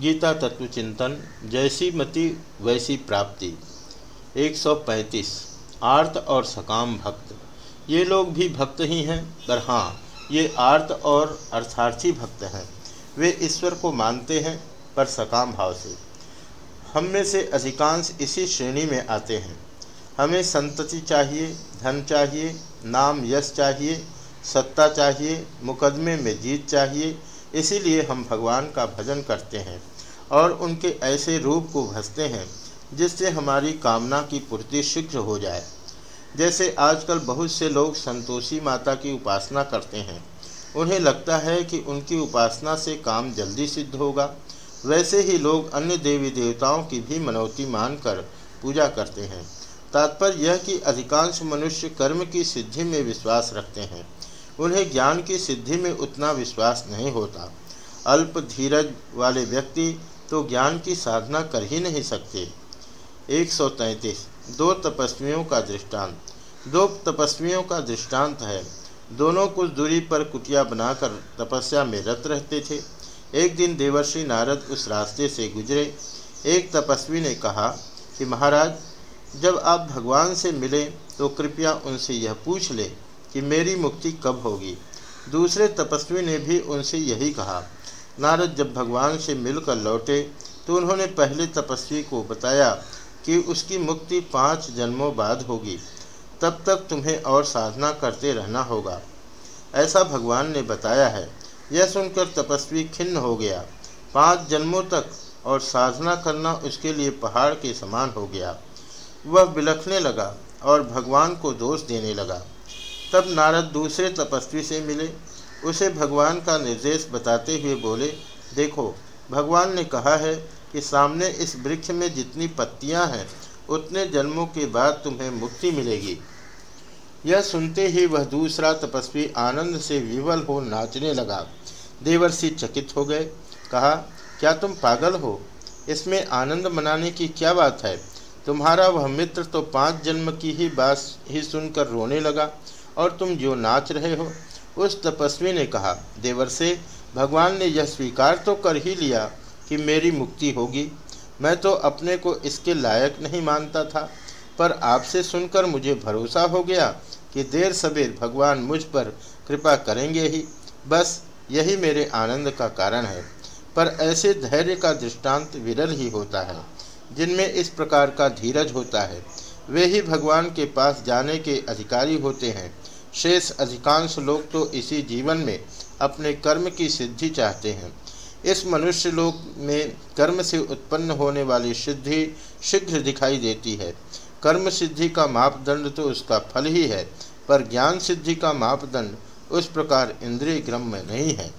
गीता तत्व चिंतन, जैसी मति वैसी प्राप्ति। 135 आर्त और सकाम भक्त। ये लोग भी भक्त ही हैं, पर हाँ ये आर्त और अर्थार्थी भक्त हैं। वे ईश्वर को मानते हैं, पर सकाम भाव से। हम में से अधिकांश इसी श्रेणी में आते हैं। हमें संतति चाहिए, धन चाहिए, नाम यश चाहिए, सत्ता चाहिए, मुकदमे में जीत चाहिए इसीलिए हम भगवान का भजन करते हैं और उनके ऐसे रूप को भसते हैं, जिससे हमारी कामना की पूर्ति शीघ्र हो जाए। जैसे आजकल बहुत से लोग संतोषी माता की उपासना करते हैं। उन्हें लगता है कि उनकी उपासना से काम जल्दी सिद्ध होगा। वैसे ही लोग अन्य देवी देवताओं की भी मनौती मानकर पूजा करते हैं। तात्पर्य यह कि अधिकांश मनुष्य कर्म की सिद्धि में विश्वास रखते हैं। उन्हें ज्ञान की सिद्धि में उतना विश्वास नहीं होता। अल्प धीरज वाले व्यक्ति तो ज्ञान की साधना कर ही नहीं सकते। एक सौ तैंतीस। दो तपस्वियों का दृष्टांत। दो तपस्वियों का दृष्टांत है। दोनों कुछ दूरी पर कुटिया बनाकर तपस्या में रत रहते थे। एक दिन देवर्षि नारद उस रास्ते से गुजरे। एक तपस्वी ने कहा कि महाराज, जब आप भगवान से मिले तो कृपया उनसे यह पूछ ले कि मेरी मुक्ति कब होगी? दूसरे तपस्वी ने भी उनसे यही कहा, नारद, जब भगवान से मिलकर लौटे तो उन्होंने पहले तपस्वी को बताया कि उसकी मुक्ति पाँच जन्मों बाद होगी। तब तक तुम्हें और साधना करते रहना होगा। ऐसा भगवान ने बताया है। यह सुनकर तपस्वी खिन्न हो गया। पाँच जन्मों तक और साधना करना उसके लिए पहाड़ के समान हो गया। वह बिलखने लगा और भगवान को दोष देने लगा। तब नारद दूसरे तपस्वी से मिले। उसे भगवान का निर्देश बताते हुए बोले, देखो, भगवान ने कहा है कि सामने इस वृक्ष में जितनी पत्तियाँ हैं, उतने जन्मों के बाद तुम्हें मुक्ति मिलेगी। यह सुनते ही वह दूसरा तपस्वी आनंद से विवल हो नाचने लगा। देवर्षि चकित हो गए। कहा, क्या तुम पागल हो? इसमें आनंद मनाने की क्या बात है? तुम्हारा वह मित्र तो पाँच जन्म की ही बात ही सुनकर रोने लगा। और तुम जो नाच रहे हो, उस तपस्वी ने कहा, देवर से, भगवान ने यह स्वीकार तो कर ही लिया कि मेरी मुक्ति होगी। मैं तो अपने को इसके लायक नहीं मानता था, पर आपसे सुनकर मुझे भरोसा हो गया कि देर सवेर भगवान मुझ पर कृपा करेंगे ही। बस यही मेरे आनंद का कारण है, पर ऐसे धैर्य का दृष्टांत विरल ही होता है, जिनमें इस प्रकार का धीरज होता है। वे ही भगवान के पास जाने के अधिकारी होते हैं। शेष अधिकांश लोग तो इसी जीवन में अपने कर्म की सिद्धि चाहते हैं। इस मनुष्य लोक में कर्म से उत्पन्न होने वाली सिद्धि शीघ्र दिखाई देती है। कर्म सिद्धि का मापदंड तो उसका फल ही है, पर ज्ञान सिद्धि का मापदंड उस प्रकार इंद्रिय क्रम में नहीं है।